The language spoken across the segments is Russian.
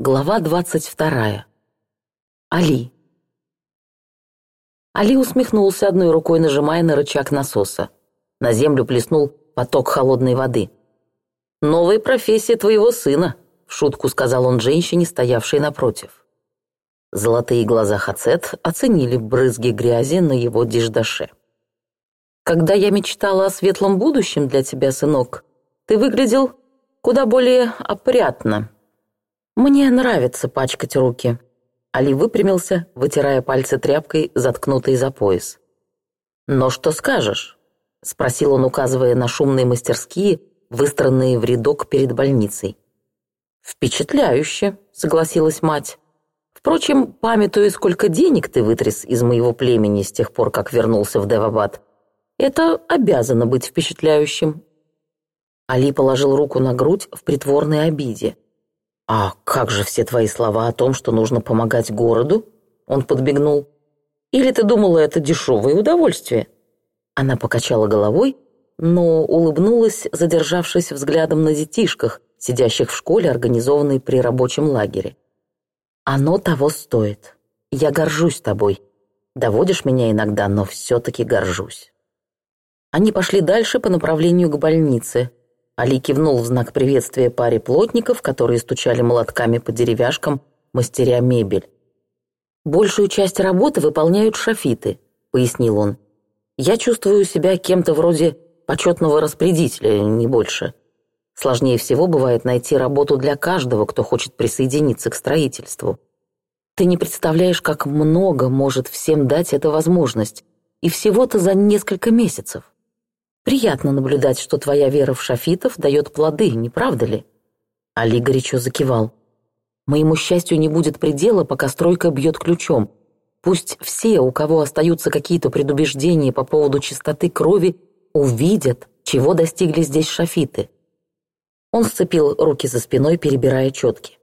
Глава 22. Али. Али усмехнулся одной рукой, нажимая на рычаг насоса. На землю плеснул поток холодной воды. «Новая профессия твоего сына», — в шутку сказал он женщине, стоявшей напротив. Золотые глаза Хацет оценили брызги грязи на его деждаше. «Когда я мечтала о светлом будущем для тебя, сынок, ты выглядел куда более опрятно», «Мне нравится пачкать руки». Али выпрямился, вытирая пальцы тряпкой, заткнутой за пояс. «Но что скажешь?» — спросил он, указывая на шумные мастерские, выстроенные в рядок перед больницей. «Впечатляюще», — согласилась мать. «Впрочем, памятуя, сколько денег ты вытряс из моего племени с тех пор, как вернулся в Девабад, это обязано быть впечатляющим». Али положил руку на грудь в притворной обиде — «А как же все твои слова о том, что нужно помогать городу?» Он подбегнул. «Или ты думала, это дешевое удовольствие?» Она покачала головой, но улыбнулась, задержавшись взглядом на детишках, сидящих в школе, организованной при рабочем лагере. «Оно того стоит. Я горжусь тобой. Доводишь меня иногда, но все-таки горжусь». Они пошли дальше по направлению к больнице, Али кивнул в знак приветствия паре плотников, которые стучали молотками по деревяшкам, мастеря мебель. «Большую часть работы выполняют шафиты», — пояснил он. «Я чувствую себя кем-то вроде почетного распорядителя, не больше. Сложнее всего бывает найти работу для каждого, кто хочет присоединиться к строительству. Ты не представляешь, как много может всем дать эта возможность, и всего-то за несколько месяцев». Приятно наблюдать, что твоя вера в шафитов дает плоды, не правда ли?» Али горячо закивал. «Моему счастью не будет предела, пока стройка бьет ключом. Пусть все, у кого остаются какие-то предубеждения по поводу чистоты крови, увидят, чего достигли здесь шафиты». Он сцепил руки за спиной, перебирая четки.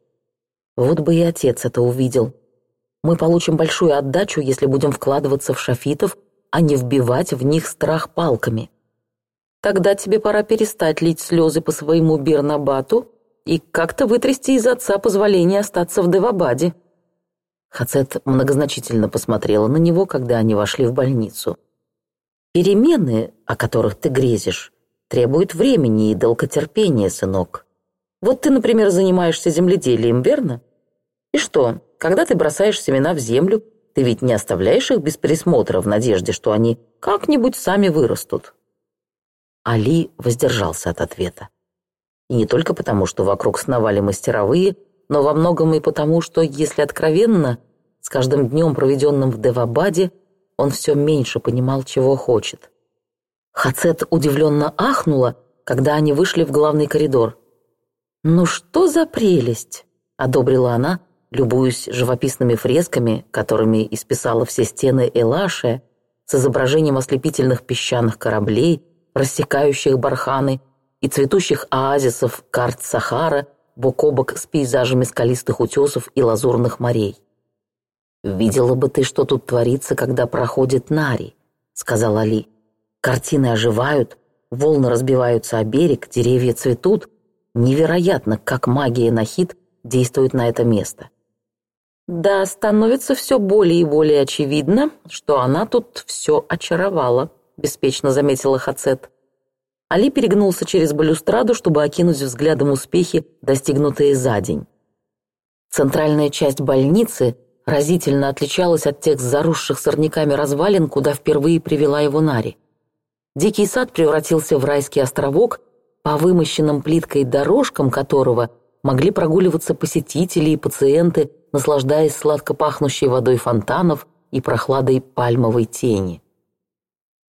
«Вот бы и отец это увидел. Мы получим большую отдачу, если будем вкладываться в шафитов, а не вбивать в них страх палками». Тогда тебе пора перестать лить слезы по своему Бирнабату и как-то вытрясти из отца позволение остаться в Девабаде». Хацет многозначительно посмотрела на него, когда они вошли в больницу. «Перемены, о которых ты грезишь, требуют времени и долготерпения, сынок. Вот ты, например, занимаешься земледелием, верно? И что, когда ты бросаешь семена в землю, ты ведь не оставляешь их без присмотра в надежде, что они как-нибудь сами вырастут. Али воздержался от ответа. И не только потому, что вокруг сновали мастеровые, но во многом и потому, что, если откровенно, с каждым днем, проведенным в Девабаде, он все меньше понимал, чего хочет. Хацет удивленно ахнула, когда они вышли в главный коридор. «Ну что за прелесть!» — одобрила она, любуясь живописными фресками, которыми исписала все стены Элаше с изображением ослепительных песчаных кораблей — рассекающих барханы и цветущих оазисов карт Сахара бок о бок с пейзажами скалистых утесов и лазурных морей. «Видела бы ты, что тут творится, когда проходит Нари», — сказал Али. «Картины оживают, волны разбиваются о берег, деревья цветут. Невероятно, как магия Нахид действует на это место». «Да, становится все более и более очевидно, что она тут все очаровала», — беспечно заметила Хацет. Али перегнулся через балюстраду, чтобы окинуть взглядом успехи, достигнутые за день. Центральная часть больницы разительно отличалась от тех заросших сорняками развалин, куда впервые привела его Нари. Дикий сад превратился в райский островок, по вымощенным плиткой дорожкам которого могли прогуливаться посетители и пациенты, наслаждаясь сладко пахнущей водой фонтанов и прохладой пальмовой тени.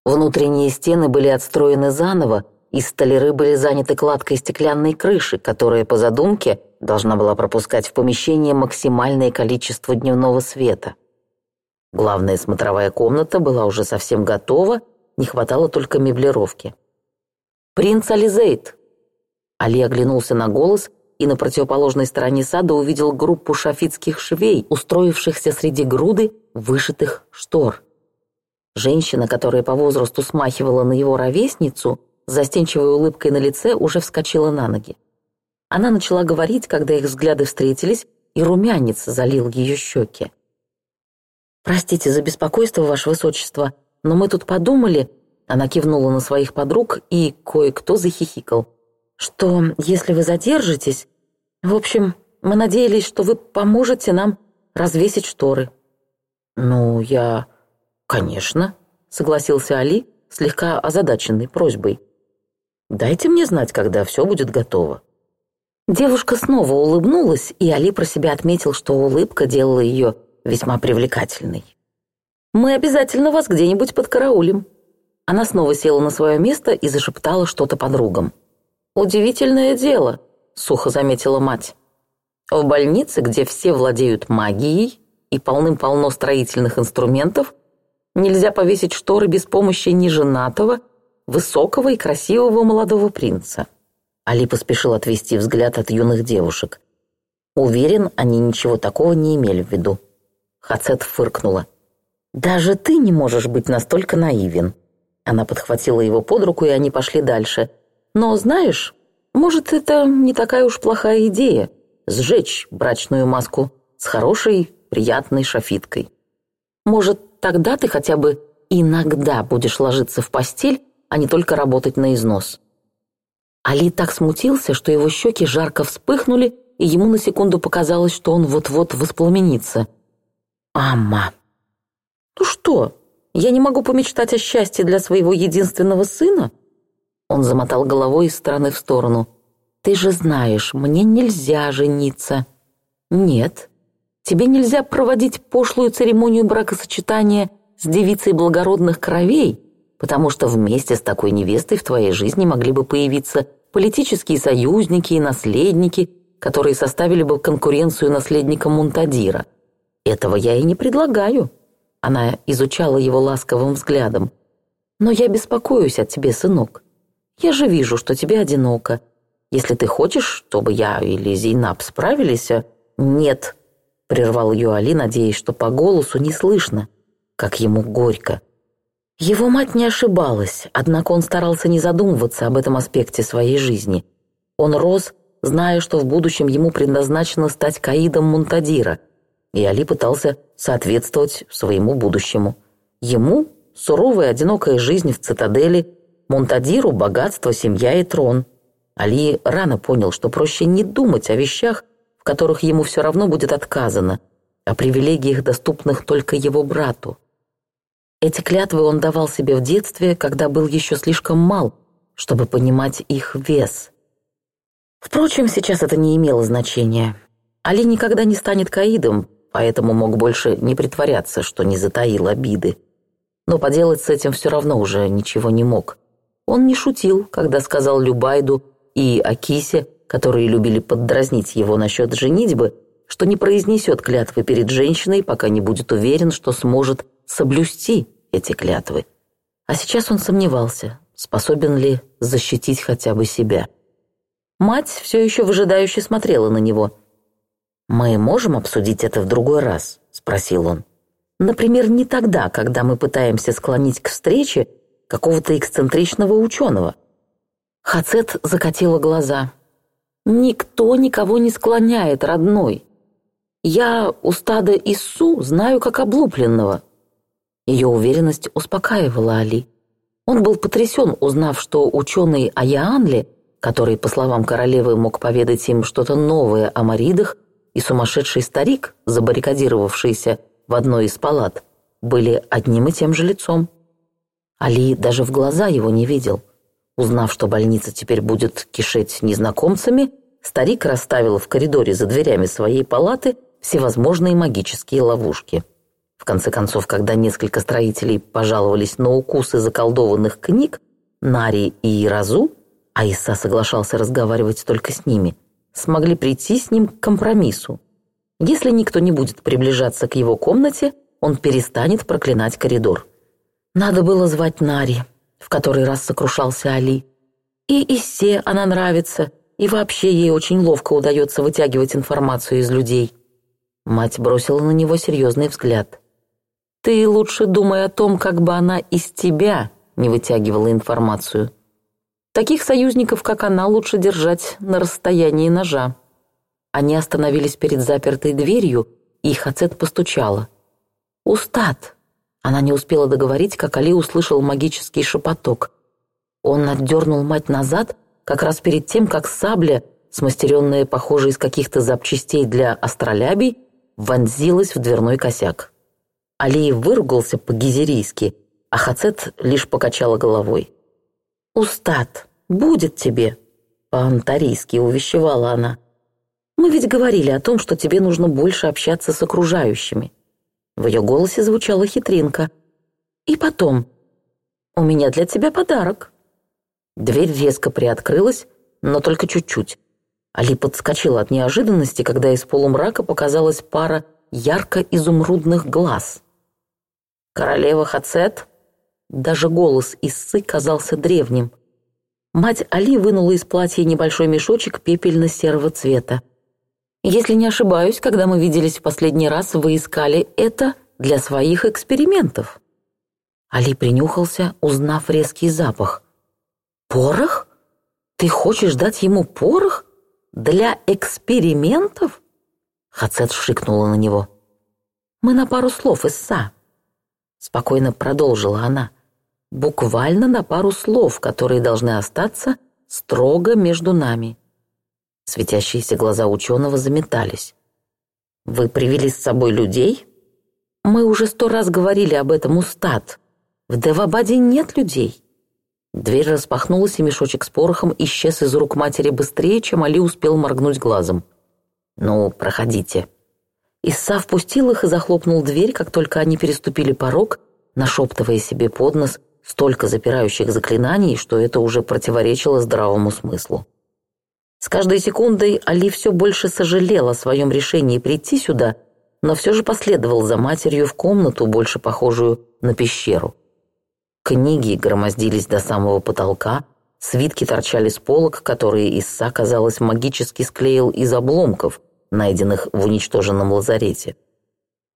Внутренние стены были отстроены заново, и столяры были заняты кладкой стеклянной крыши, которая, по задумке, должна была пропускать в помещение максимальное количество дневного света. Главная смотровая комната была уже совсем готова, не хватало только меблировки. «Принц Ализейд!» Али оглянулся на голос и на противоположной стороне сада увидел группу шафитских швей, устроившихся среди груды вышитых штор. Женщина, которая по возрасту смахивала на его ровесницу, с застенчивой улыбкой на лице уже вскочила на ноги. Она начала говорить, когда их взгляды встретились, и румянец залил ее щеки. «Простите за беспокойство, Ваше Высочество, но мы тут подумали...» Она кивнула на своих подруг, и кое-кто захихикал. «Что, если вы задержитесь...» «В общем, мы надеялись, что вы поможете нам развесить шторы». «Ну, я...» «Конечно», — согласился Али, слегка озадаченный просьбой. «Дайте мне знать, когда все будет готово». Девушка снова улыбнулась, и Али про себя отметил, что улыбка делала ее весьма привлекательной. «Мы обязательно вас где-нибудь подкараулим». Она снова села на свое место и зашептала что-то подругам. «Удивительное дело», — сухо заметила мать. «В больнице, где все владеют магией и полным-полно строительных инструментов, Нельзя повесить шторы без помощи неженатого, высокого и красивого молодого принца. Али поспешил отвести взгляд от юных девушек. Уверен, они ничего такого не имели в виду. Хацет фыркнула. «Даже ты не можешь быть настолько наивен». Она подхватила его под руку, и они пошли дальше. «Но знаешь, может, это не такая уж плохая идея — сжечь брачную маску с хорошей, приятной шафиткой. Может, тогда ты хотя бы иногда будешь ложиться в постель, а не только работать на износ». Али так смутился, что его щеки жарко вспыхнули, и ему на секунду показалось, что он вот-вот воспламенится. Амма, «Ну что, я не могу помечтать о счастье для своего единственного сына?» Он замотал головой из стороны в сторону. «Ты же знаешь, мне нельзя жениться». «Нет, Тебе нельзя проводить пошлую церемонию бракосочетания с девицей благородных кровей, потому что вместе с такой невестой в твоей жизни могли бы появиться политические союзники и наследники, которые составили бы конкуренцию наследникам Мунтадира. Этого я и не предлагаю. Она изучала его ласковым взглядом. Но я беспокоюсь о тебе, сынок. Я же вижу, что тебе одиноко. Если ты хочешь, чтобы я или Зейнаб справились, а нет, — прервал ее Али, надеясь, что по голосу не слышно, как ему горько. Его мать не ошибалась, однако он старался не задумываться об этом аспекте своей жизни. Он рос, зная, что в будущем ему предназначено стать каидом Мунтадира, и Али пытался соответствовать своему будущему. Ему – суровая одинокая жизнь в цитадели, Мунтадиру – богатство, семья и трон. Али рано понял, что проще не думать о вещах – которых ему все равно будет отказано, о привилегиях, доступных только его брату. Эти клятвы он давал себе в детстве, когда был еще слишком мал, чтобы понимать их вес. Впрочем, сейчас это не имело значения. Али никогда не станет каидом, поэтому мог больше не притворяться, что не затаил обиды. Но поделать с этим все равно уже ничего не мог. Он не шутил, когда сказал Любайду и Акисе, которые любили поддразнить его насчет женитьбы, что не произнесет клятвы перед женщиной, пока не будет уверен, что сможет соблюсти эти клятвы. А сейчас он сомневался, способен ли защитить хотя бы себя. Мать все еще выжидающе смотрела на него. «Мы можем обсудить это в другой раз?» – спросил он. «Например, не тогда, когда мы пытаемся склонить к встрече какого-то эксцентричного ученого». Хацет закатила глаза. Никто никого не склоняет, родной. Я у стада Ису знаю как облупленного». Ее уверенность успокаивала Али. Он был потрясен, узнав, что ученый Аяанли, который, по словам королевы, мог поведать им что-то новое о маридах, и сумасшедший старик, забаррикадировавшийся в одной из палат, были одним и тем же лицом. Али даже в глаза его не видел – Узнав, что больница теперь будет кишеть незнакомцами, старик расставил в коридоре за дверями своей палаты всевозможные магические ловушки. В конце концов, когда несколько строителей пожаловались на укусы заколдованных книг, Нари и Разу, а Иса соглашался разговаривать только с ними, смогли прийти с ним к компромиссу. Если никто не будет приближаться к его комнате, он перестанет проклинать коридор. Надо было звать Нари в который раз сокрушался Али. И Иссе она нравится, и вообще ей очень ловко удается вытягивать информацию из людей. Мать бросила на него серьезный взгляд. «Ты лучше думай о том, как бы она из тебя не вытягивала информацию. Таких союзников, как она, лучше держать на расстоянии ножа». Они остановились перед запертой дверью, и Хацет постучала. «Устат!» Она не успела договорить, как Али услышал магический шепоток. Он отдернул мать назад, как раз перед тем, как сабля, смастеренная, похоже, из каких-то запчастей для астролябий, вонзилась в дверной косяк. Али выругался по-гизерийски, а Хацет лишь покачала головой. «Устат, будет тебе!» — по-антарийски увещевала она. «Мы ведь говорили о том, что тебе нужно больше общаться с окружающими. В ее голосе звучала хитринка. «И потом. У меня для тебя подарок». Дверь резко приоткрылась, но только чуть-чуть. Али подскочила от неожиданности, когда из полумрака показалась пара ярко-изумрудных глаз. «Королева Хацет?» Даже голос Иссы казался древним. Мать Али вынула из платья небольшой мешочек пепельно-серого цвета. Если не ошибаюсь, когда мы виделись в последний раз, вы искали это для своих экспериментов». Али принюхался, узнав резкий запах. «Порох? Ты хочешь дать ему порох? Для экспериментов?» Хацет шикнула на него. «Мы на пару слов, Исса», — спокойно продолжила она. «Буквально на пару слов, которые должны остаться строго между нами. Светящиеся глаза ученого заметались. «Вы привели с собой людей?» «Мы уже сто раз говорили об этом устат. В Девабаде нет людей». Дверь распахнулась, и мешочек с порохом исчез из рук матери быстрее, чем Али успел моргнуть глазом. «Ну, проходите». Исса впустил их и захлопнул дверь, как только они переступили порог, нашептывая себе под нос столько запирающих заклинаний, что это уже противоречило здравому смыслу. С каждой секундой Али все больше сожалел о своем решении прийти сюда, но все же последовал за матерью в комнату, больше похожую на пещеру. Книги громоздились до самого потолка, свитки торчали с полок, которые Исса, казалось, магически склеил из обломков, найденных в уничтоженном лазарете.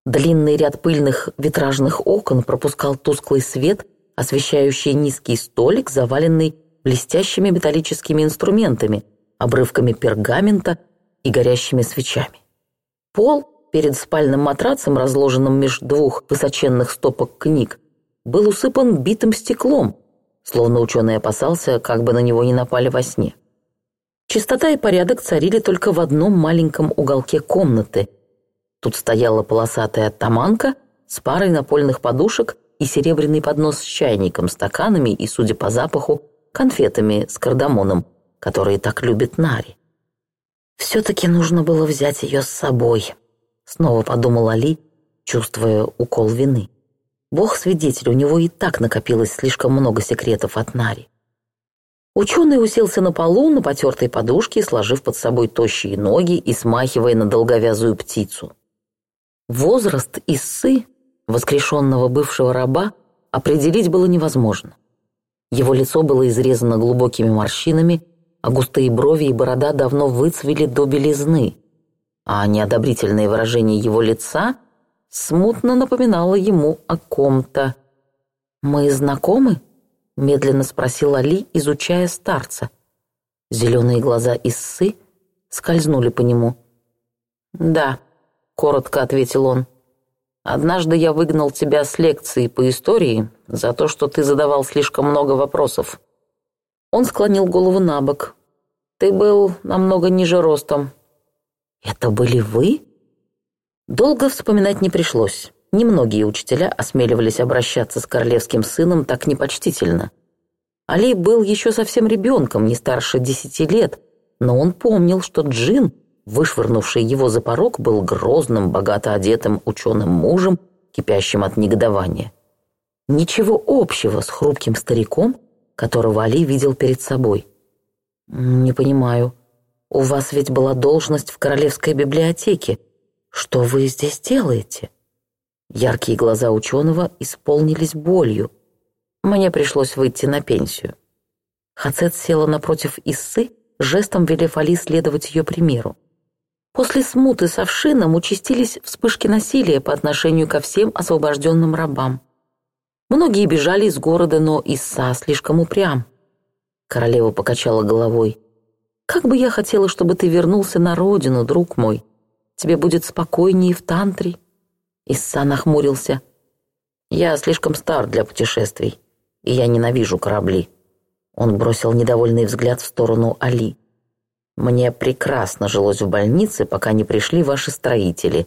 Длинный ряд пыльных витражных окон пропускал тусклый свет, освещающий низкий столик, заваленный блестящими металлическими инструментами – обрывками пергамента и горящими свечами. Пол перед спальным матрацем, разложенным меж двух высоченных стопок книг, был усыпан битым стеклом, словно ученый опасался, как бы на него не напали во сне. Чистота и порядок царили только в одном маленьком уголке комнаты. Тут стояла полосатая таманка с парой напольных подушек и серебряный поднос с чайником, стаканами и, судя по запаху, конфетами с кардамоном – которые так любит Нари. Все-таки нужно было взять ее с собой, снова подумал Али, чувствуя укол вины. Бог-свидетель, у него и так накопилось слишком много секретов от Нари. Ученый уселся на полу на потертой подушке, сложив под собой тощие ноги и смахивая на долговязую птицу. Возраст Иссы, воскрешенного бывшего раба, определить было невозможно. Его лицо было изрезано глубокими морщинами, а густые брови и борода давно выцвели до белизны, а неодобрительное выражение его лица смутно напоминало ему о ком-то. «Мы знакомы?» — медленно спросил Али, изучая старца. Зеленые глаза Иссы скользнули по нему. «Да», — коротко ответил он. «Однажды я выгнал тебя с лекции по истории за то, что ты задавал слишком много вопросов». Он склонил голову на бок. «Ты был намного ниже ростом». «Это были вы?» Долго вспоминать не пришлось. Немногие учителя осмеливались обращаться с королевским сыном так непочтительно. Али был еще совсем ребенком, не старше десяти лет, но он помнил, что Джин, вышвырнувший его за порог, был грозным, богато одетым ученым мужем, кипящим от негодования. Ничего общего с хрупким стариком – которого Али видел перед собой. «Не понимаю. У вас ведь была должность в Королевской библиотеке. Что вы здесь делаете?» Яркие глаза ученого исполнились болью. «Мне пришлось выйти на пенсию». Хацет села напротив Иссы, жестом велев Али следовать ее примеру. После смуты с Овшином участились вспышки насилия по отношению ко всем освобожденным рабам. Многие бежали из города, но Иса слишком упрям. Королева покачала головой. «Как бы я хотела, чтобы ты вернулся на родину, друг мой. Тебе будет спокойнее в тантре». Иса нахмурился. «Я слишком стар для путешествий, и я ненавижу корабли». Он бросил недовольный взгляд в сторону Али. «Мне прекрасно жилось в больнице, пока не пришли ваши строители.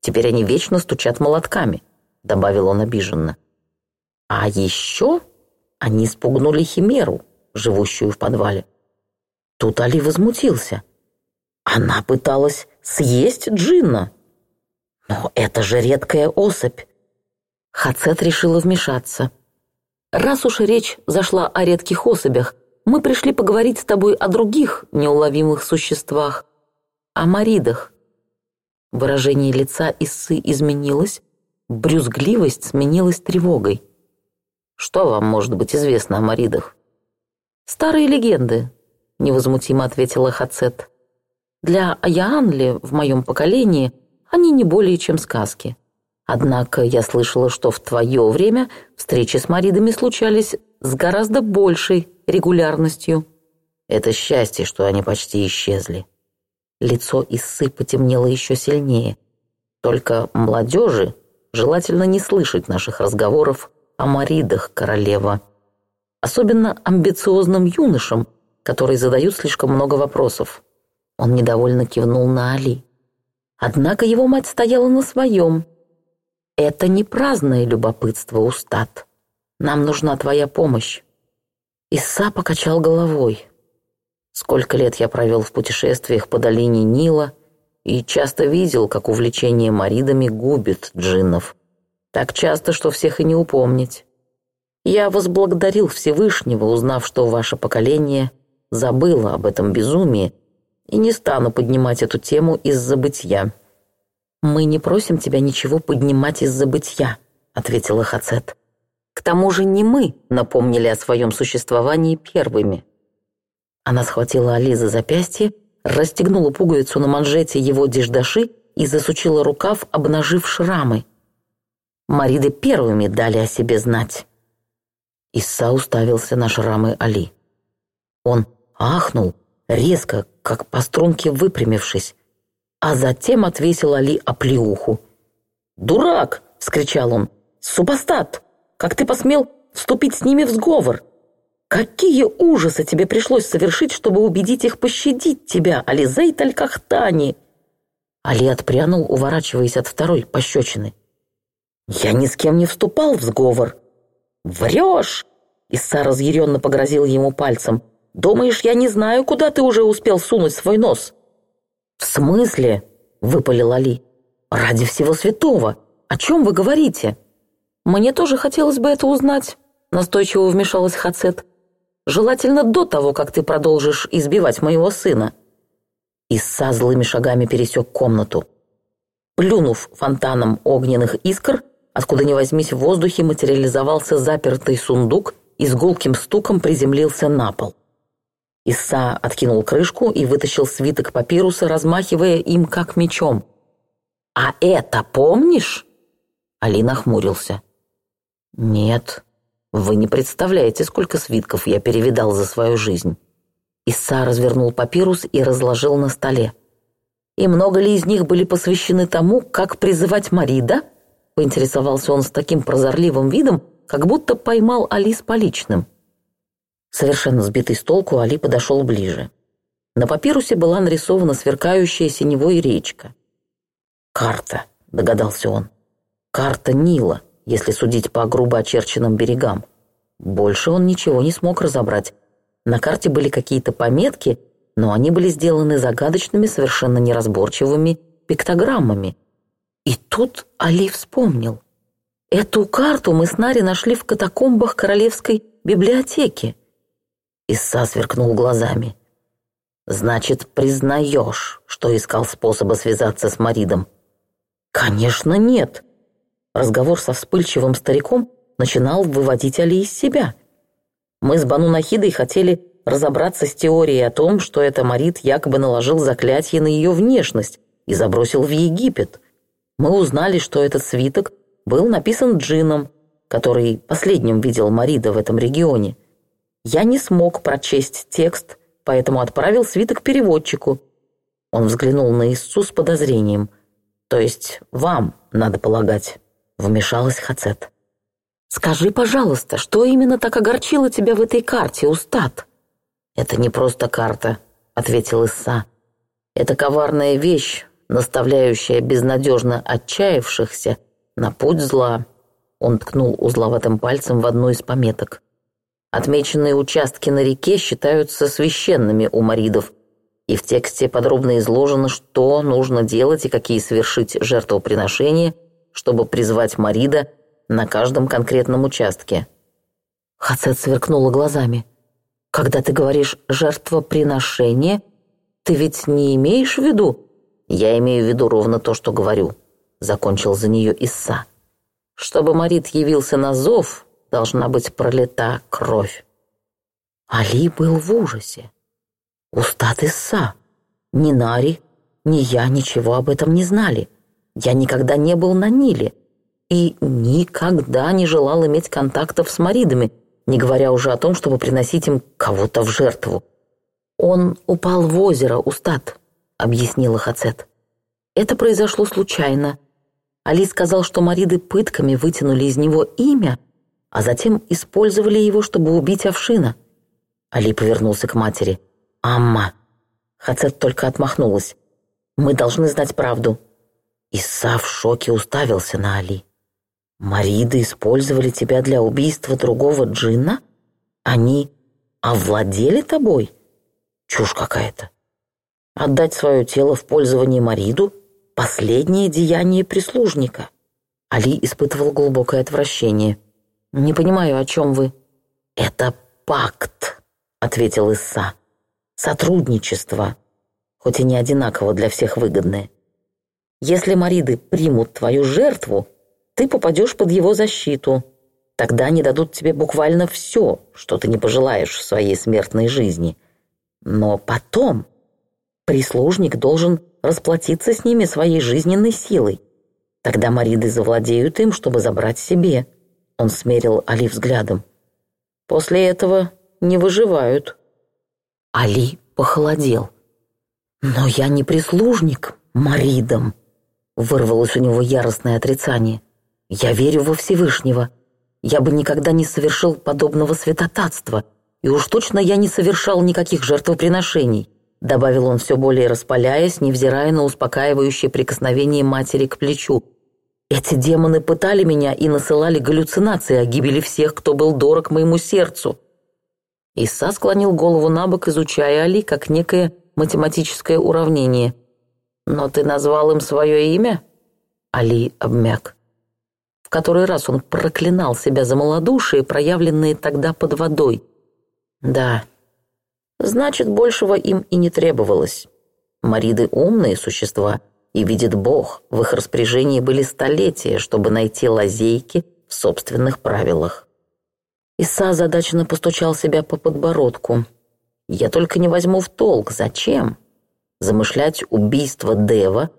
Теперь они вечно стучат молотками», — добавил он обиженно. А еще они спугнули химеру, живущую в подвале. Тут Али возмутился. Она пыталась съесть Джинна. Но это же редкая особь. Хацет решила вмешаться. «Раз уж речь зашла о редких особях, мы пришли поговорить с тобой о других неуловимых существах, о маридах». Выражение лица Иссы изменилось, брюзгливость сменилась тревогой. Что вам может быть известно о Маридах?» «Старые легенды», — невозмутимо ответила Хацет. «Для Аяанли в моем поколении они не более чем сказки. Однако я слышала, что в твое время встречи с Маридами случались с гораздо большей регулярностью». «Это счастье, что они почти исчезли». Лицо Иссы потемнело еще сильнее. «Только молодежи желательно не слышать наших разговоров о маридах королева. Особенно амбициозным юношам, которые задают слишком много вопросов. Он недовольно кивнул на Али. Однако его мать стояла на своем. «Это не праздное любопытство, Устат. Нам нужна твоя помощь». Иса покачал головой. Сколько лет я провел в путешествиях по долине Нила и часто видел, как увлечение маридами губит джиннов. Так часто, что всех и не упомнить. Я возблагодарил Всевышнего, узнав, что ваше поколение забыло об этом безумии, и не стану поднимать эту тему из забытья». «Мы не просим тебя ничего поднимать из забытья», — ответила Хацет. «К тому же не мы напомнили о своем существовании первыми». Она схватила Али за запястье, расстегнула пуговицу на манжете его деждаши и засучила рукав, обнажив шрамы. Мариды первыми дали о себе знать. Иса уставился на шрамы Али. Он ахнул, резко, как по струнке выпрямившись, а затем отвесил Али оплеуху. «Дурак!» — скричал он. «Супостат! Как ты посмел вступить с ними в сговор? Какие ужасы тебе пришлось совершить, чтобы убедить их пощадить тебя, Ализейт Аль-Кахтани!» Али отпрянул, уворачиваясь от второй пощечины. Я ни с кем не вступал в сговор. Врешь! Исса разъяренно погрозил ему пальцем. Думаешь, я не знаю, куда ты уже успел сунуть свой нос? В смысле? Выпалил Али. Ради всего святого! О чем вы говорите? Мне тоже хотелось бы это узнать, настойчиво вмешалась Хацет. Желательно до того, как ты продолжишь избивать моего сына. Исса злыми шагами пересек комнату. Плюнув фонтаном огненных искр, Откуда ни возьмись, в воздухе материализовался запертый сундук и с гулким стуком приземлился на пол. Исса откинул крышку и вытащил свиток папируса, размахивая им как мечом. «А это помнишь?» Али нахмурился. «Нет, вы не представляете, сколько свитков я перевидал за свою жизнь». Исса развернул папирус и разложил на столе. «И много ли из них были посвящены тому, как призывать Марида – поинтересовался он с таким прозорливым видом, как будто поймал Али с поличным. Совершенно сбитый с толку, Али подошел ближе. На папирусе была нарисована сверкающая синевой речка. «Карта», — догадался он. «Карта Нила, если судить по грубо очерченным берегам». Больше он ничего не смог разобрать. На карте были какие-то пометки, но они были сделаны загадочными, совершенно неразборчивыми пиктограммами, и тут Али вспомнил. Эту карту мы с Нари нашли в катакомбах Королевской библиотеки. Исса сверкнул глазами. «Значит, признаешь, что искал способа связаться с Маридом?» «Конечно, нет!» Разговор со вспыльчивым стариком начинал выводить Али из себя. Мы с Бану Нахидой хотели разобраться с теорией о том, что это Марид якобы наложил заклятие на ее внешность и забросил в Египет. Мы узнали, что этот свиток был написан джином, который последним видел Марида в этом регионе. Я не смог прочесть текст, поэтому отправил свиток переводчику. Он взглянул на Иссу с подозрением. «То есть вам, надо полагать», — вмешалась Хацет. «Скажи, пожалуйста, что именно так огорчило тебя в этой карте, Устат?» «Это не просто карта», — ответил Исса. «Это коварная вещь, наставляющая безнадежно отчаявшихся на путь зла. Он ткнул узловатым пальцем в одну из пометок. Отмеченные участки на реке считаются священными у маридов, и в тексте подробно изложено, что нужно делать и какие совершить жертвоприношения, чтобы призвать марида на каждом конкретном участке. Хацет сверкнула глазами. «Когда ты говоришь «жертвоприношение», ты ведь не имеешь в виду я имею в виду ровно то, что говорю», — закончил за нее Исса. «Чтобы Марит явился на зов, должна быть пролита кровь». Али был в ужасе. Устат Исса. Ни Нари, ни я ничего об этом не знали. Я никогда не был на Ниле и никогда не желал иметь контактов с Маридами, не говоря уже о том, чтобы приносить им кого-то в жертву. Он упал в озеро, Устат объяснила Хацет. Это произошло случайно. Али сказал, что мариды пытками вытянули из него имя, а затем использовали его, чтобы убить овшина. Али повернулся к матери. «Амма!» Хацет только отмахнулась. «Мы должны знать правду». Иса в шоке уставился на Али. «Мариды использовали тебя для убийства другого джинна? Они овладели тобой? Чушь какая-то!» Отдать свое тело в пользование Мариду – последнее деяние прислужника. Али испытывал глубокое отвращение. «Не понимаю, о чем вы?» «Это пакт», — ответил Исса. «Сотрудничество, хоть и не одинаково для всех выгодное. Если Мариды примут твою жертву, ты попадешь под его защиту. Тогда они дадут тебе буквально все, что ты не пожелаешь в своей смертной жизни. Но потом Прислужник должен расплатиться с ними своей жизненной силой. Тогда Мариды завладеют им, чтобы забрать себе. Он смерил Али взглядом. После этого не выживают. Али похолодел. «Но я не прислужник, Маридам!» Вырвалось у него яростное отрицание. «Я верю во Всевышнего. Я бы никогда не совершил подобного святотатства, и уж точно я не совершал никаких жертвоприношений добавил он все более распаляясь, невзирая на успокаивающее прикосновение матери к плечу. Эти демоны пытали меня и насылали галлюцинации о гибели всех, кто был дорог моему сердцу. Иса склонил голову набок, изучая Али как некое математическое уравнение. «Но ты назвал им свое имя?» Али обмяк. В который раз он проклинал себя за малодушие, проявленные тогда под водой. «Да, Значит, большего им и не требовалось. Мариды умные существа, и видит Бог, в их распоряжении были столетия, чтобы найти лазейки в собственных правилах. Иса задачно постучал себя по подбородку. «Я только не возьму в толк. Зачем? Замышлять убийство Дева,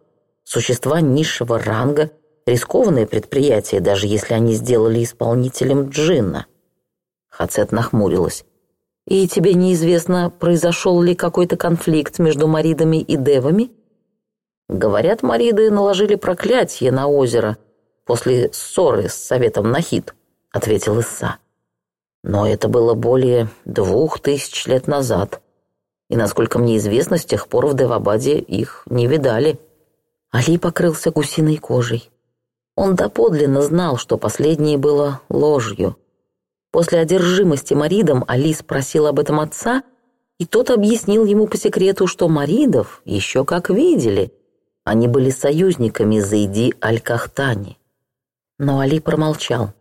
существа низшего ранга, рискованное предприятие, даже если они сделали исполнителем джинна». Хацет нахмурилась. И тебе неизвестно, произошел ли какой-то конфликт между Маридами и Девами? Говорят, Мариды наложили проклятие на озеро после ссоры с советом Нахид, ответил Исса. Но это было более двух тысяч лет назад. И, насколько мне известно, с тех пор в Девабаде их не видали. Али покрылся гусиной кожей. Он доподлинно знал, что последнее было ложью. После одержимости Маридом Али спросил об этом отца, и тот объяснил ему по секрету, что Маридов еще как видели. Они были союзниками Зайди Аль-Кахтани. Но Али промолчал.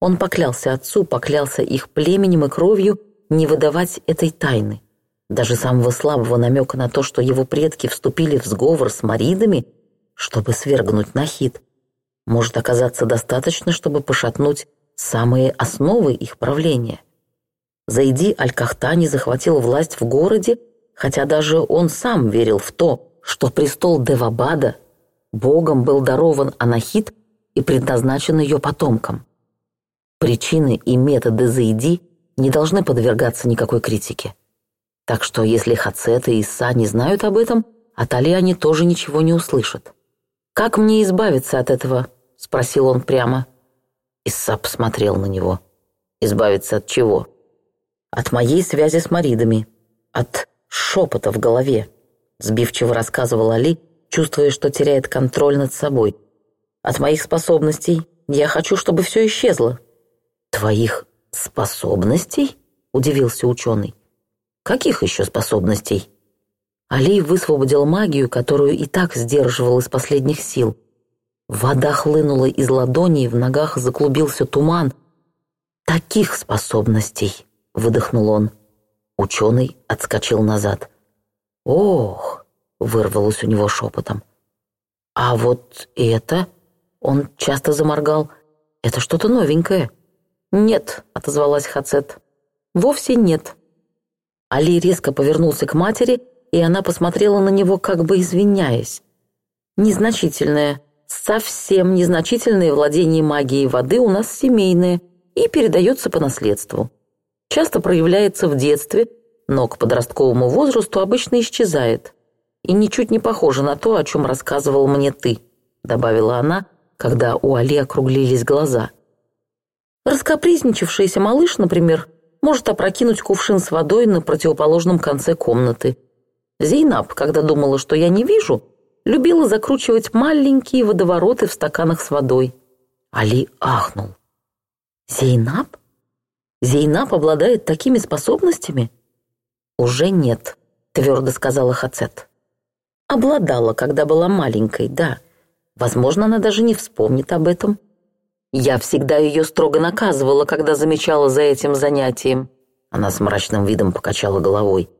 Он поклялся отцу, поклялся их племенем и кровью не выдавать этой тайны. Даже самого слабого намека на то, что его предки вступили в сговор с маридами, чтобы свергнуть Нахид, может оказаться достаточно, чтобы пошатнуть самые основы их правления. Зайди Аль-Кахтани захватил власть в городе, хотя даже он сам верил в то, что престол Девабада богом был дарован Анахит и предназначен ее потомкам. Причины и методы Зайди не должны подвергаться никакой критике. Так что если Хацет и Иса не знают об этом, от Али тоже ничего не услышат. «Как мне избавиться от этого?» — спросил он прямо. Иссап смотрел на него. Избавиться от чего? От моей связи с Маридами. От шепота в голове. Сбивчиво рассказывал Али, чувствуя, что теряет контроль над собой. От моих способностей. Я хочу, чтобы все исчезло. Твоих способностей? Удивился ученый. Каких еще способностей? Али высвободил магию, которую и так сдерживал из последних сил – Вода хлынула из ладоней, в ногах заклубился туман. «Таких способностей!» — выдохнул он. Ученый отскочил назад. «Ох!» — вырвалось у него шепотом. «А вот это...» — он часто заморгал. «Это что-то новенькое». «Нет», — отозвалась Хацет. «Вовсе нет». Али резко повернулся к матери, и она посмотрела на него, как бы извиняясь. «Незначительное», совсем незначительные владения магией воды у нас семейные и передается по наследству. Часто проявляется в детстве, но к подростковому возрасту обычно исчезает. И ничуть не похоже на то, о чем рассказывал мне ты, добавила она, когда у Али округлились глаза. Раскапризничавшийся малыш, например, может опрокинуть кувшин с водой на противоположном конце комнаты. Зейнаб, когда думала, что я не вижу, любила закручивать маленькие водовороты в стаканах с водой. Али ахнул. «Зейнаб? Зейнаб обладает такими способностями?» «Уже нет», — твердо сказала Хацет. «Обладала, когда была маленькой, да. Возможно, она даже не вспомнит об этом. Я всегда ее строго наказывала, когда замечала за этим занятием». Она с мрачным видом покачала головой.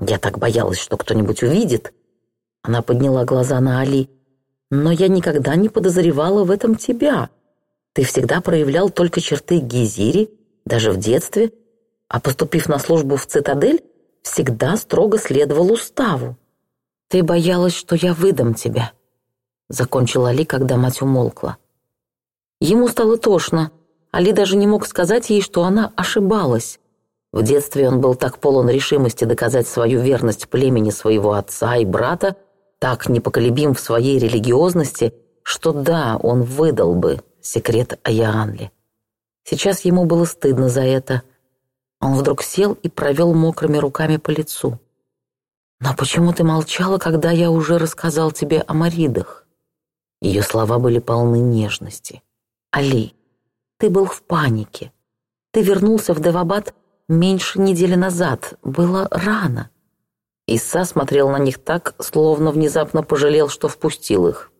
«Я так боялась, что кто-нибудь увидит, она подняла глаза на Али. «Но я никогда не подозревала в этом тебя. Ты всегда проявлял только черты Гизири, даже в детстве, а поступив на службу в цитадель, всегда строго следовал уставу. Ты боялась, что я выдам тебя», — закончил Али, когда мать умолкла. Ему стало тошно. Али даже не мог сказать ей, что она ошибалась. В детстве он был так полон решимости доказать свою верность племени своего отца и брата, так непоколебим в своей религиозности, что да, он выдал бы секрет Аяанли. Сейчас ему было стыдно за это. Он вдруг сел и провел мокрыми руками по лицу. «Но почему ты молчала, когда я уже рассказал тебе о Маридах?» Ее слова были полны нежности. «Али, ты был в панике. Ты вернулся в Девабад меньше недели назад. Было рано. Иса смотрел на них так, словно внезапно пожалел, что впустил их.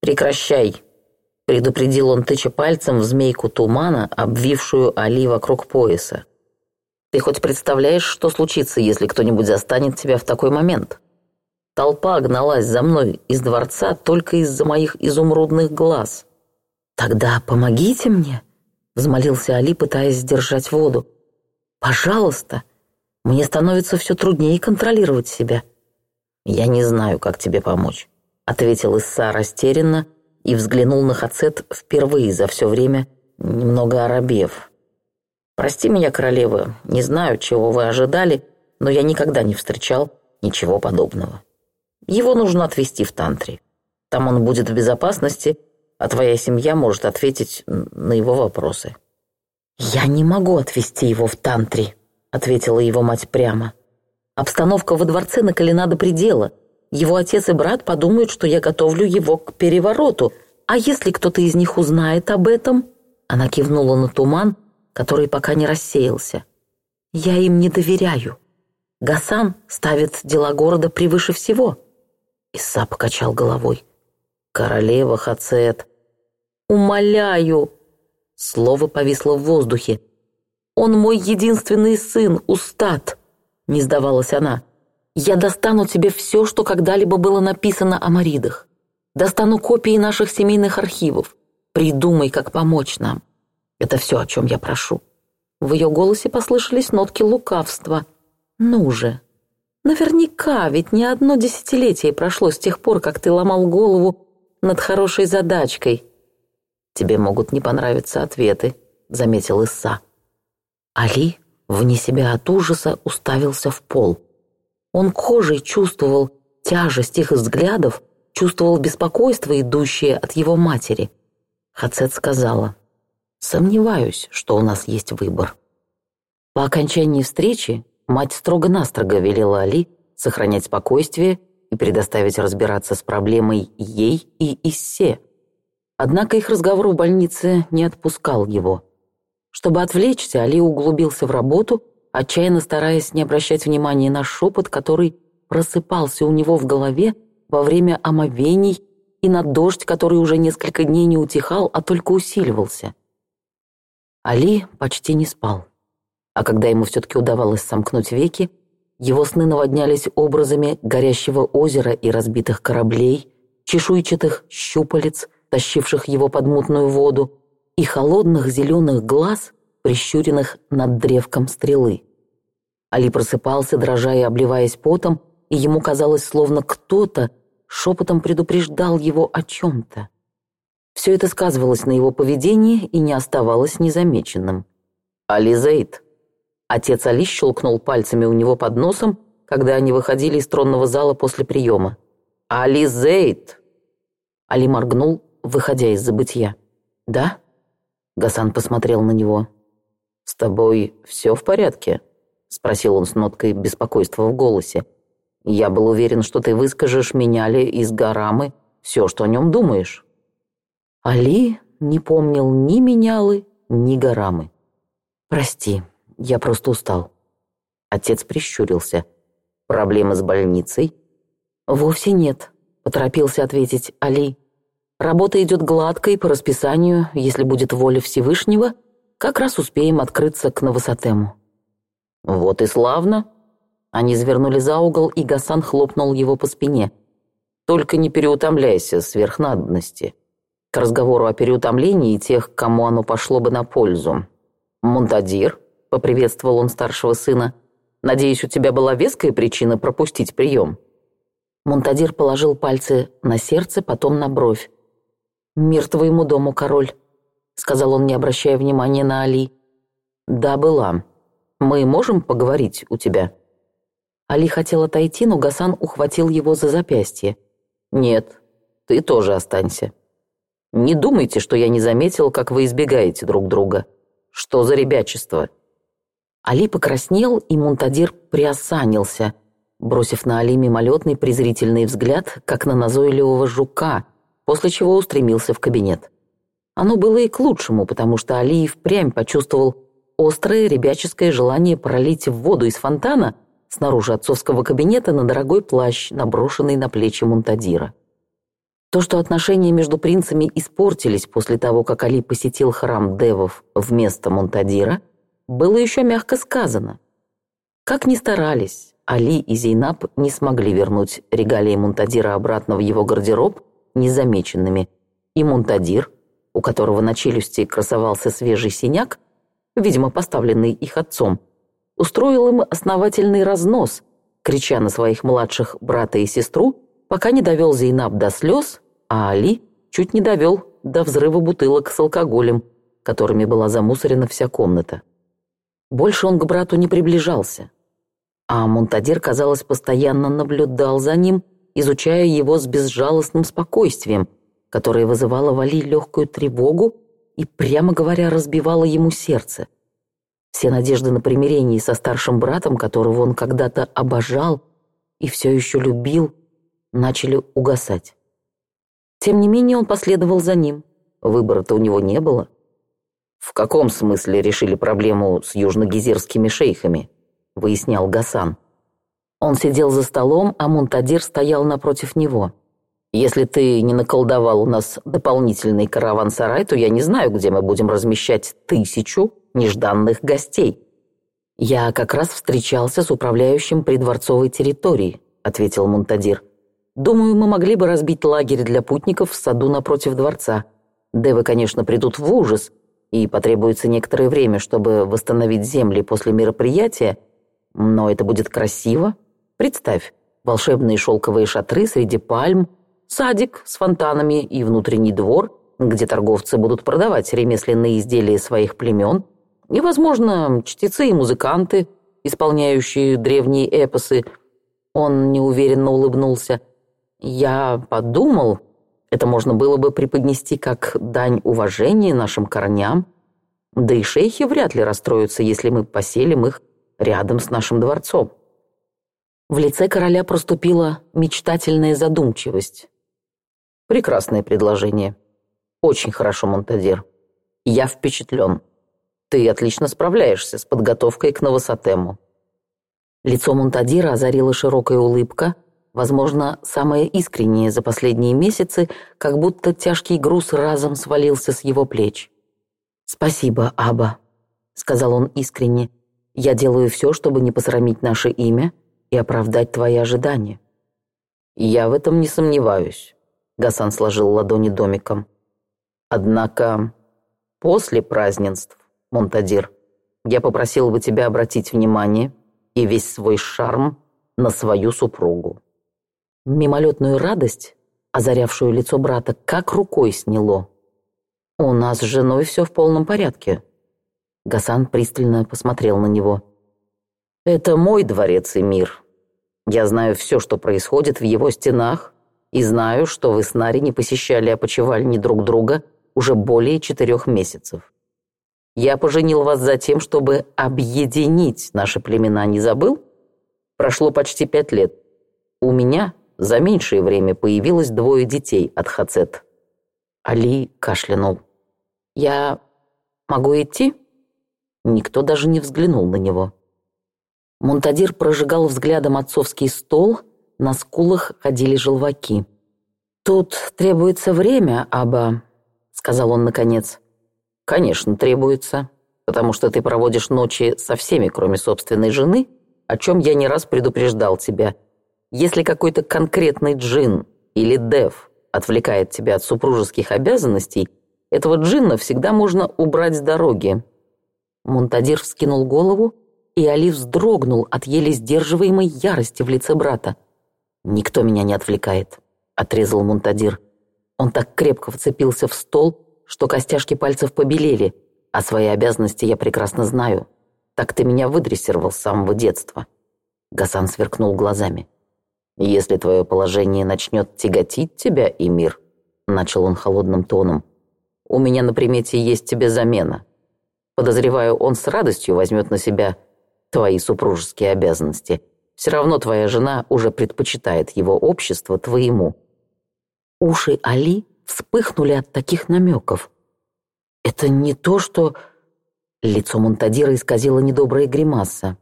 «Прекращай!» — предупредил он, тыча пальцем в змейку тумана, обвившую Али вокруг пояса. «Ты хоть представляешь, что случится, если кто-нибудь застанет тебя в такой момент? Толпа гналась за мной из дворца только из-за моих изумрудных глаз». «Тогда помогите мне!» — взмолился Али, пытаясь сдержать воду. «Пожалуйста!» Мне становится все труднее контролировать себя». «Я не знаю, как тебе помочь», — ответил Исса растерянно и взглянул на Хацет впервые за все время, немного оробев. «Прости меня, королева, не знаю, чего вы ожидали, но я никогда не встречал ничего подобного. Его нужно отвезти в Тантри. Там он будет в безопасности, а твоя семья может ответить на его вопросы». «Я не могу отвезти его в Тантри», ответила его мать прямо. Обстановка во дворце накалена до предела. Его отец и брат подумают, что я готовлю его к перевороту. А если кто-то из них узнает об этом? Она кивнула на туман, который пока не рассеялся. Я им не доверяю. Гасан ставит дела города превыше всего. Иса покачал головой. Королева Хацет. Умоляю. Слово повисло в воздухе. «Он мой единственный сын, Устат», — не сдавалась она. «Я достану тебе все, что когда-либо было написано о Маридах. Достану копии наших семейных архивов. Придумай, как помочь нам. Это все, о чем я прошу». В ее голосе послышались нотки лукавства. «Ну же! Наверняка, ведь не одно десятилетие прошло с тех пор, как ты ломал голову над хорошей задачкой». «Тебе могут не понравиться ответы», — заметил Исса. Али, вне себя от ужаса, уставился в пол. Он кожей чувствовал тяжесть их взглядов, чувствовал беспокойство, идущее от его матери. Хацет сказала, «Сомневаюсь, что у нас есть выбор». По окончании встречи мать строго-настрого велела Али сохранять спокойствие и предоставить разбираться с проблемой ей и Иссе. Однако их разговор в больнице не отпускал его – чтобы отвлечься, Али углубился в работу, отчаянно стараясь не обращать внимания на шепот, который просыпался у него в голове во время омовений и на дождь, который уже несколько дней не утихал, а только усиливался. Али почти не спал. А когда ему все-таки удавалось сомкнуть веки, его сны наводнялись образами горящего озера и разбитых кораблей, чешуйчатых щупалец, тащивших его под мутную воду, и холодных зеленых глаз, прищуренных над древком стрелы. Али просыпался, дрожа и обливаясь потом, и ему казалось, словно кто-то шепотом предупреждал его о чем-то. Все это сказывалось на его поведении и не оставалось незамеченным. «Али Зейд!» Отец Али щелкнул пальцами у него под носом, когда они выходили из тронного зала после приема. «Али Зейд!» Али моргнул, выходя из забытья. «Да?» Гасан посмотрел на него. «С тобой все в порядке?» – спросил он с ноткой беспокойства в голосе. «Я был уверен, что ты выскажешь меняли из Гарамы все, что о нем думаешь». Али не помнил ни менялы, ни Гарамы. «Прости, я просто устал». Отец прищурился. «Проблемы с больницей?» «Вовсе нет», — поторопился ответить Али. Работа идет гладко и по расписанию, если будет воля Всевышнего, как раз успеем открыться к Новосатему». «Вот и славно!» Они завернули за угол, и Гасан хлопнул его по спине. «Только не переутомляйся сверхнадобности. К разговору о переутомлении и тех, кому оно пошло бы на пользу. Монтадир, — поприветствовал он старшего сына, — надеюсь, у тебя была веская причина пропустить прием». Монтадир положил пальцы на сердце, потом на бровь мир твоему дому, король», — сказал он, не обращая внимания на Али. «Да, была. Мы можем поговорить у тебя?» Али хотел отойти, но Гасан ухватил его за запястье. «Нет, ты тоже останься. Не думайте, что я не заметил, как вы избегаете друг друга. Что за ребячество?» Али покраснел, и Мунтадир приосанился, бросив на Али мимолетный презрительный взгляд, как на назойливого жука — после чего устремился в кабинет. Оно было и к лучшему, потому что Али впрямь почувствовал острое ребяческое желание пролить в воду из фонтана снаружи отцовского кабинета на дорогой плащ, наброшенный на плечи Мунтадира. То, что отношения между принцами испортились после того, как Али посетил храм Девов вместо Мунтадира, было еще мягко сказано. Как ни старались, Али и Зейнаб не смогли вернуть регалии Мунтадира обратно в его гардероб, незамеченными, и мунтадир, у которого на челюсти красовался свежий синяк, видимо, поставленный их отцом, устроил им основательный разнос, крича на своих младших брата и сестру, пока не довел Зейнаб до слез, а Али чуть не довел до взрыва бутылок с алкоголем, которыми была замусорена вся комната. Больше он к брату не приближался, а Монтадир, казалось, постоянно наблюдал за ним изучая его с безжалостным спокойствием, которое вызывало Вали легкую тревогу и, прямо говоря, разбивало ему сердце. Все надежды на примирение со старшим братом, которого он когда-то обожал и все еще любил, начали угасать. Тем не менее он последовал за ним. Выбора-то у него не было. «В каком смысле решили проблему с южногизерскими шейхами?» — выяснял Гасан. Он сидел за столом, а Мунтадир стоял напротив него. «Если ты не наколдовал у нас дополнительный караван-сарай, то я не знаю, где мы будем размещать тысячу нежданных гостей». «Я как раз встречался с управляющим придворцовой территории», — ответил Мунтадир. «Думаю, мы могли бы разбить лагерь для путников в саду напротив дворца. Девы, конечно, придут в ужас, и потребуется некоторое время, чтобы восстановить земли после мероприятия, но это будет красиво Представь, волшебные шелковые шатры среди пальм, садик с фонтанами и внутренний двор, где торговцы будут продавать ремесленные изделия своих племен, и, возможно, чтецы и музыканты, исполняющие древние эпосы. Он неуверенно улыбнулся. «Я подумал, это можно было бы преподнести как дань уважения нашим корням, да и шейхи вряд ли расстроятся, если мы поселим их рядом с нашим дворцом». В лице короля проступила мечтательная задумчивость. «Прекрасное предложение. Очень хорошо, Монтадир. Я впечатлен. Ты отлично справляешься с подготовкой к новосатему». Лицо Монтадира озарила широкая улыбка, возможно, самая искренняя за последние месяцы, как будто тяжкий груз разом свалился с его плеч. «Спасибо, Аба», — сказал он искренне. «Я делаю все, чтобы не посрамить наше имя» и оправдать твои ожидания». «Я в этом не сомневаюсь», — Гасан сложил ладони домиком. «Однако после празднеств, Монтадир, я попросил бы тебя обратить внимание и весь свой шарм на свою супругу». Мимолетную радость, озарявшую лицо брата, как рукой сняло. «У нас с женой все в полном порядке». Гасан пристально посмотрел на него. Это мой дворец и мир. Я знаю все, что происходит в его стенах, и знаю, что вы с Нари не посещали опочивальни друг друга уже более четырех месяцев. Я поженил вас за тем, чтобы объединить наши племена, не забыл? Прошло почти пять лет. У меня за меньшее время появилось двое детей от Хацет. Али кашлянул. «Я могу идти?» Никто даже не взглянул на него. Монтадир прожигал взглядом отцовский стол, на скулах ходили желваки. «Тут требуется время, Аба», — сказал он наконец. «Конечно, требуется, потому что ты проводишь ночи со всеми, кроме собственной жены, о чем я не раз предупреждал тебя. Если какой-то конкретный джин или дев отвлекает тебя от супружеских обязанностей, этого джинна всегда можно убрать с дороги». Монтадир вскинул голову, и Али вздрогнул от еле сдерживаемой ярости в лице брата. «Никто меня не отвлекает», — отрезал Мунтадир. Он так крепко вцепился в стол, что костяшки пальцев побелели, а свои обязанности я прекрасно знаю. Так ты меня выдрессировал с самого детства. Гасан сверкнул глазами. «Если твое положение начнет тяготить тебя, и мир, — начал он холодным тоном, — «у меня на примете есть тебе замена. Подозреваю, он с радостью возьмет на себя твои супружеские обязанности. Все равно твоя жена уже предпочитает его общество твоему». Уши Али вспыхнули от таких намеков. «Это не то, что...» Лицо Монтадира исказило недобрая гримаса.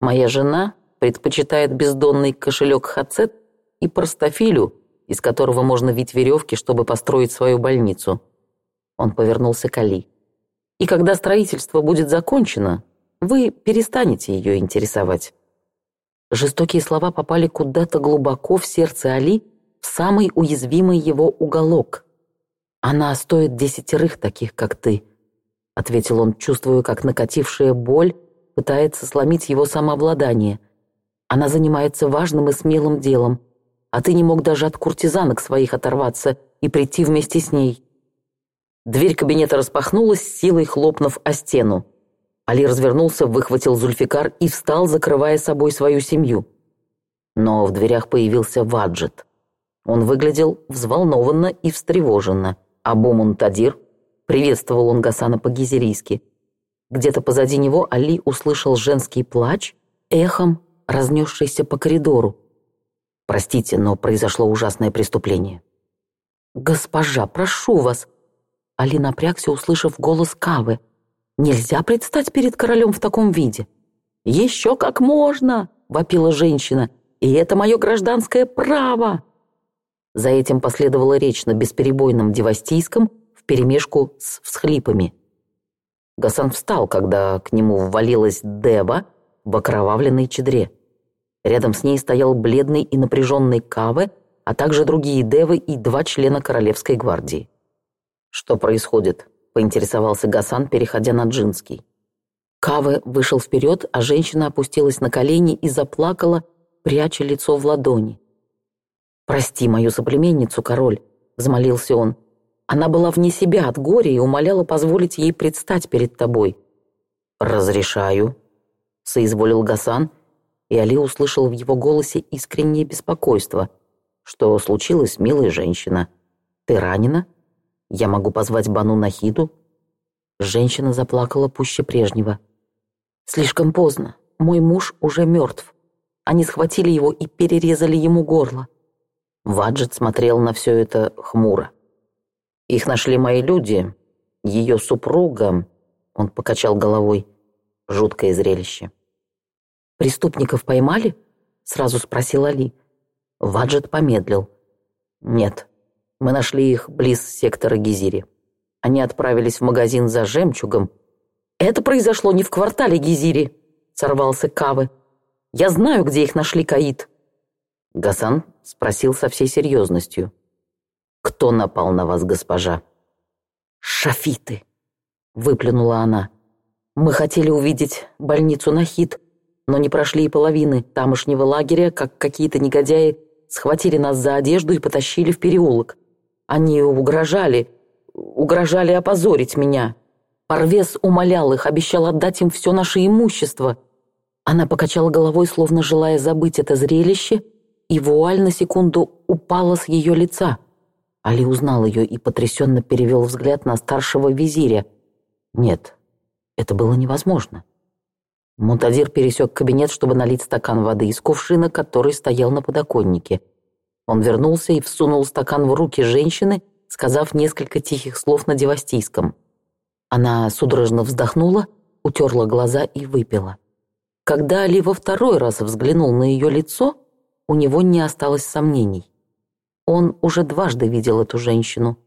«Моя жена предпочитает бездонный кошелек Хацет и простофилю, из которого можно вить веревки, чтобы построить свою больницу». Он повернулся к Али. «И когда строительство будет закончено, вы перестанете ее интересовать». Жестокие слова попали куда-то глубоко в сердце Али, в самый уязвимый его уголок. «Она стоит десятерых таких, как ты», — ответил он, чувствуя, как накатившая боль пытается сломить его самообладание. «Она занимается важным и смелым делом, а ты не мог даже от куртизанок своих оторваться и прийти вместе с ней». Дверь кабинета распахнулась, силой хлопнув о стену. Али развернулся, выхватил Зульфикар и встал, закрывая собой свою семью. Но в дверях появился Ваджет. Он выглядел взволнованно и встревоженно. А Бумун Тадир приветствовал он Гасана по-гизерийски. Где-то позади него Али услышал женский плач, эхом разнесшийся по коридору. «Простите, но произошло ужасное преступление». «Госпожа, прошу вас!» Али напрягся, услышав голос Кавы. Нельзя предстать перед королем в таком виде. «Еще как можно!» — вопила женщина. «И это мое гражданское право!» За этим последовала речь на бесперебойном девастийском вперемешку с всхлипами. Гасан встал, когда к нему ввалилась Дева в окровавленной чедре. Рядом с ней стоял бледный и напряженный Каве, а также другие Девы и два члена Королевской гвардии. «Что происходит?» поинтересовался Гасан, переходя на джинский. Кавы вышел вперед, а женщина опустилась на колени и заплакала, пряча лицо в ладони. «Прости мою соплеменницу, король», — взмолился он. «Она была вне себя от горя и умоляла позволить ей предстать перед тобой». «Разрешаю», — соизволил Гасан, и Али услышал в его голосе искреннее беспокойство. «Что случилось, милая женщина? Ты ранена?» Я могу позвать Бану Нахиду?» Женщина заплакала пуще прежнего. «Слишком поздно. Мой муж уже мертв. Они схватили его и перерезали ему горло». Ваджет смотрел на все это хмуро. «Их нашли мои люди. Ее супруга...» Он покачал головой. Жуткое зрелище. «Преступников поймали?» Сразу спросил Али. Ваджет помедлил. «Нет, мы нашли их близ сектора Гизири. Они отправились в магазин за жемчугом. Это произошло не в квартале Гизири, сорвался Кавы. Я знаю, где их нашли Каид. Гасан спросил со всей серьезностью. «Кто напал на вас, госпожа?» «Шафиты!» — выплюнула она. «Мы хотели увидеть больницу Нахид, но не прошли и половины тамошнего лагеря, как какие-то негодяи схватили нас за одежду и потащили в переулок. Они угрожали, угрожали опозорить меня. Парвес умолял их, обещал отдать им все наше имущество. Она покачала головой, словно желая забыть это зрелище, и вуаль на секунду упала с ее лица. Али узнал ее и потрясенно перевел взгляд на старшего визиря. Нет, это было невозможно. Мунтадир пересек кабинет, чтобы налить стакан воды из кувшина, который стоял на подоконнике – он вернулся и всунул стакан в руки женщины, сказав несколько тихих слов на девастийском. Она судорожно вздохнула, утерла глаза и выпила. Когда Али во второй раз взглянул на ее лицо, у него не осталось сомнений. Он уже дважды видел эту женщину.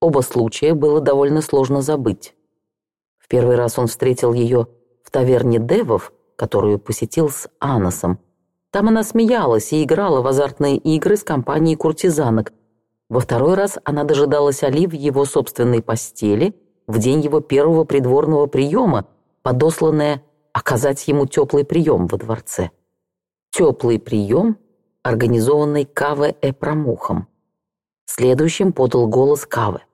Оба случая было довольно сложно забыть. В первый раз он встретил ее в таверне Девов, которую посетил с Аносом, там она смеялась и играла в азартные игры с компанией куртизанок. Во второй раз она дожидалась Али в его собственной постели в день его первого придворного приема, подосланная оказать ему теплый прием во дворце. Теплый прием, организованный Каве Эпромухом. Следующим подал голос Каве.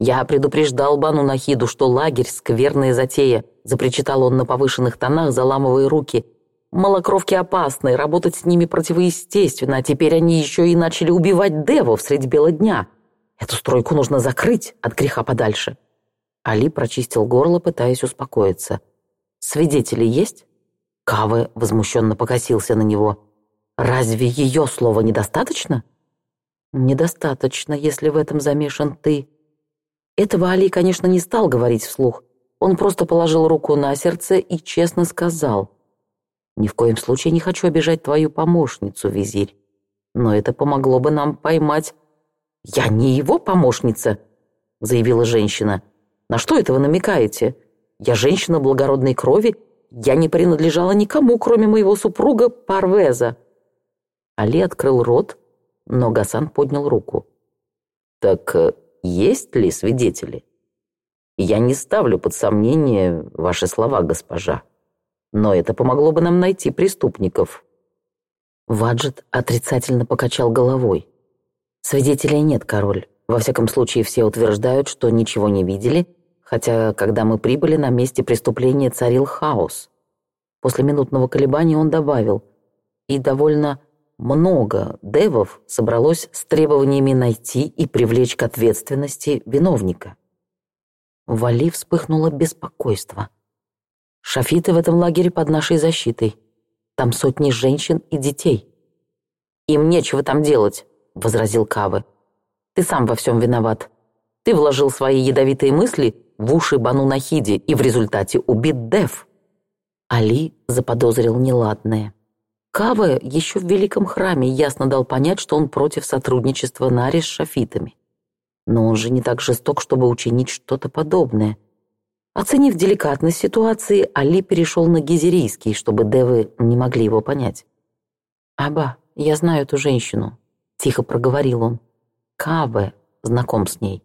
«Я предупреждал Бану Нахиду, что лагерь — скверная затея», запричитал он на повышенных тонах, заламывая руки — Малокровки опасны, работать с ними противоестественно, а теперь они еще и начали убивать девов средь бела дня. Эту стройку нужно закрыть от греха подальше». Али прочистил горло, пытаясь успокоиться. «Свидетели есть?» Кавы возмущенно покосился на него. «Разве ее слово недостаточно?» «Недостаточно, если в этом замешан ты». Этого Али, конечно, не стал говорить вслух. Он просто положил руку на сердце и честно сказал – ни в коем случае не хочу обижать твою помощницу, визирь. Но это помогло бы нам поймать...» «Я не его помощница!» — заявила женщина. «На что это вы намекаете? Я женщина благородной крови. Я не принадлежала никому, кроме моего супруга Парвеза». Али открыл рот, но Гасан поднял руку. «Так э, есть ли свидетели?» «Я не ставлю под сомнение ваши слова, госпожа», но это помогло бы нам найти преступников». Ваджет отрицательно покачал головой. «Свидетелей нет, король. Во всяком случае, все утверждают, что ничего не видели, хотя, когда мы прибыли, на месте преступления царил хаос». После минутного колебания он добавил, «И довольно много девов собралось с требованиями найти и привлечь к ответственности виновника». Вали вспыхнуло беспокойство – Шафиты в этом лагере под нашей защитой. Там сотни женщин и детей. «Им нечего там делать», — возразил Кавы. «Ты сам во всем виноват. Ты вложил свои ядовитые мысли в уши Бану Нахиди и в результате убит Дев». Али заподозрил неладное. Кавы еще в Великом Храме ясно дал понять, что он против сотрудничества Нари с шафитами. Но он же не так жесток, чтобы учинить что-то подобное — Оценив деликатность ситуации, Али перешел на гизерийский, чтобы девы не могли его понять. «Аба, я знаю эту женщину», — тихо проговорил он. «Кабе знаком с ней.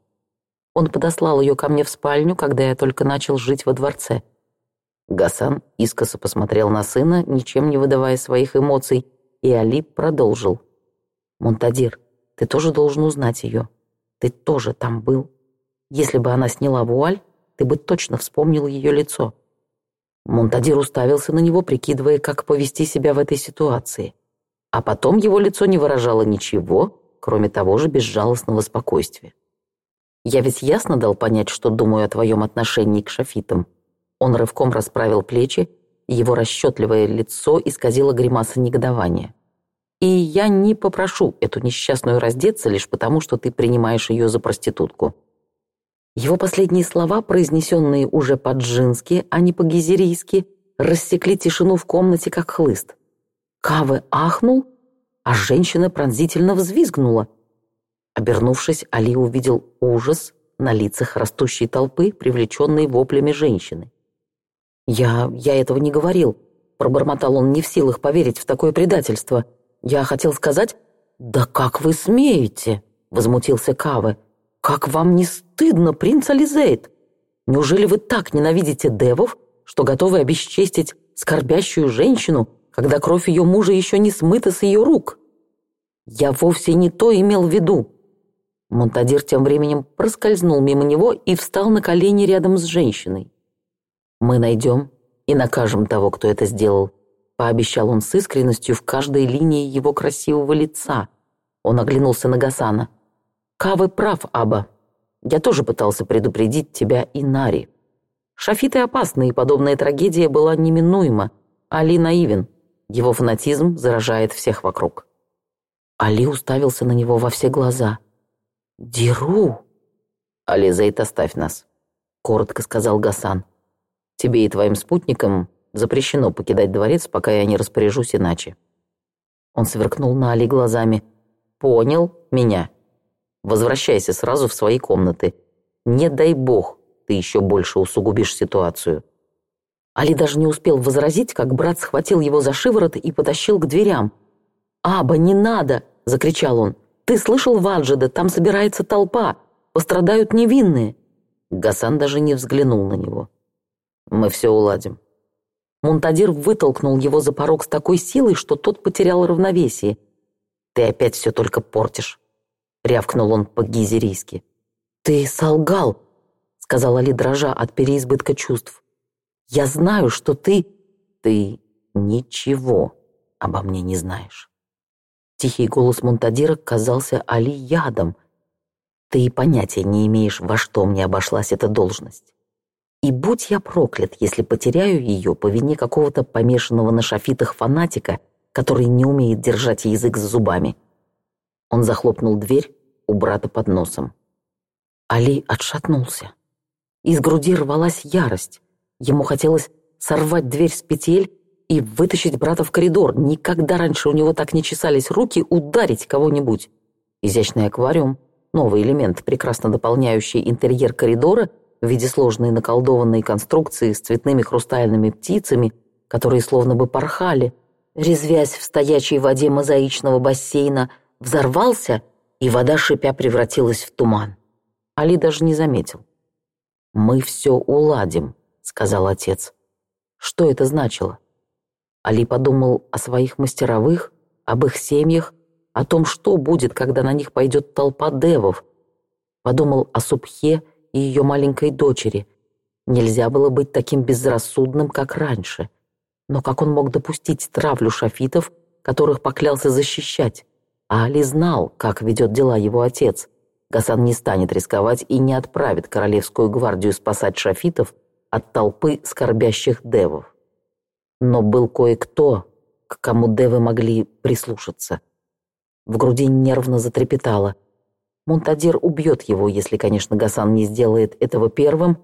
Он подослал ее ко мне в спальню, когда я только начал жить во дворце». Гасан искоса посмотрел на сына, ничем не выдавая своих эмоций, и Али продолжил. «Монтадир, ты тоже должен узнать ее. Ты тоже там был. Если бы она сняла вуаль, ты бы точно вспомнил ее лицо». Монтадир уставился на него, прикидывая, как повести себя в этой ситуации. А потом его лицо не выражало ничего, кроме того же безжалостного спокойствия. «Я ведь ясно дал понять, что думаю о твоем отношении к шафитам». Он рывком расправил плечи, его расчетливое лицо исказило гримаса негодования. «И я не попрошу эту несчастную раздеться лишь потому, что ты принимаешь ее за проститутку». Его последние слова, произнесенные уже по-джински, а не по-гизерийски, рассекли тишину в комнате, как хлыст. Кавы ахнул, а женщина пронзительно взвизгнула. Обернувшись, Али увидел ужас на лицах растущей толпы, привлеченной воплями женщины. «Я... я этого не говорил», — пробормотал он, не в силах поверить в такое предательство. «Я хотел сказать...» «Да как вы смеете?» — возмутился Кавы. «Как вам не стыдно, принц Ализейд? Неужели вы так ненавидите девов, что готовы обесчестить скорбящую женщину, когда кровь ее мужа еще не смыта с ее рук?» «Я вовсе не то имел в виду». Монтадир тем временем проскользнул мимо него и встал на колени рядом с женщиной. «Мы найдем и накажем того, кто это сделал», — пообещал он с искренностью в каждой линии его красивого лица. Он оглянулся на Гасана. Кавы прав, Аба. Я тоже пытался предупредить тебя и Нари. Шафиты опасны, и подобная трагедия была неминуема. Али наивен. Его фанатизм заражает всех вокруг. Али уставился на него во все глаза. «Деру!» «Али, Зейд, оставь нас», — коротко сказал Гасан. «Тебе и твоим спутникам запрещено покидать дворец, пока я не распоряжусь иначе». Он сверкнул на Али глазами. «Понял меня». Возвращайся сразу в свои комнаты. Не дай бог, ты еще больше усугубишь ситуацию». Али даже не успел возразить, как брат схватил его за шиворот и потащил к дверям. «Аба, не надо!» — закричал он. «Ты слышал Ваджида? Там собирается толпа. Пострадают невинные». Гасан даже не взглянул на него. «Мы все уладим». Монтадир вытолкнул его за порог с такой силой, что тот потерял равновесие. «Ты опять все только портишь» рявкнул он по-гизерийски. «Ты солгал», — сказала Ли дрожа от переизбытка чувств. «Я знаю, что ты...» «Ты ничего обо мне не знаешь». Тихий голос Монтадира казался Али ядом. «Ты и понятия не имеешь, во что мне обошлась эта должность. И будь я проклят, если потеряю ее по вине какого-то помешанного на шафитах фанатика, который не умеет держать язык за зубами». Он захлопнул дверь у брата под носом. Али отшатнулся. Из груди рвалась ярость. Ему хотелось сорвать дверь с петель и вытащить брата в коридор. Никогда раньше у него так не чесались руки ударить кого-нибудь. Изящный аквариум, новый элемент, прекрасно дополняющий интерьер коридора в виде сложной наколдованной конструкции с цветными хрустальными птицами, которые словно бы порхали, резвясь в стоячей воде мозаичного бассейна – взорвался, и вода шипя превратилась в туман. Али даже не заметил. «Мы все уладим», — сказал отец. Что это значило? Али подумал о своих мастеровых, об их семьях, о том, что будет, когда на них пойдет толпа девов. Подумал о Субхе и ее маленькой дочери. Нельзя было быть таким безрассудным, как раньше. Но как он мог допустить травлю шафитов, которых поклялся защищать? А Али знал, как ведет дела его отец. Гасан не станет рисковать и не отправит Королевскую гвардию спасать шафитов от толпы скорбящих девов. Но был кое-кто, к кому девы могли прислушаться. В груди нервно затрепетало. Монтадир убьет его, если, конечно, Гасан не сделает этого первым.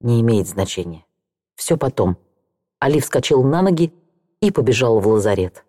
Не имеет значения. Все потом. Али вскочил на ноги и побежал в лазарет.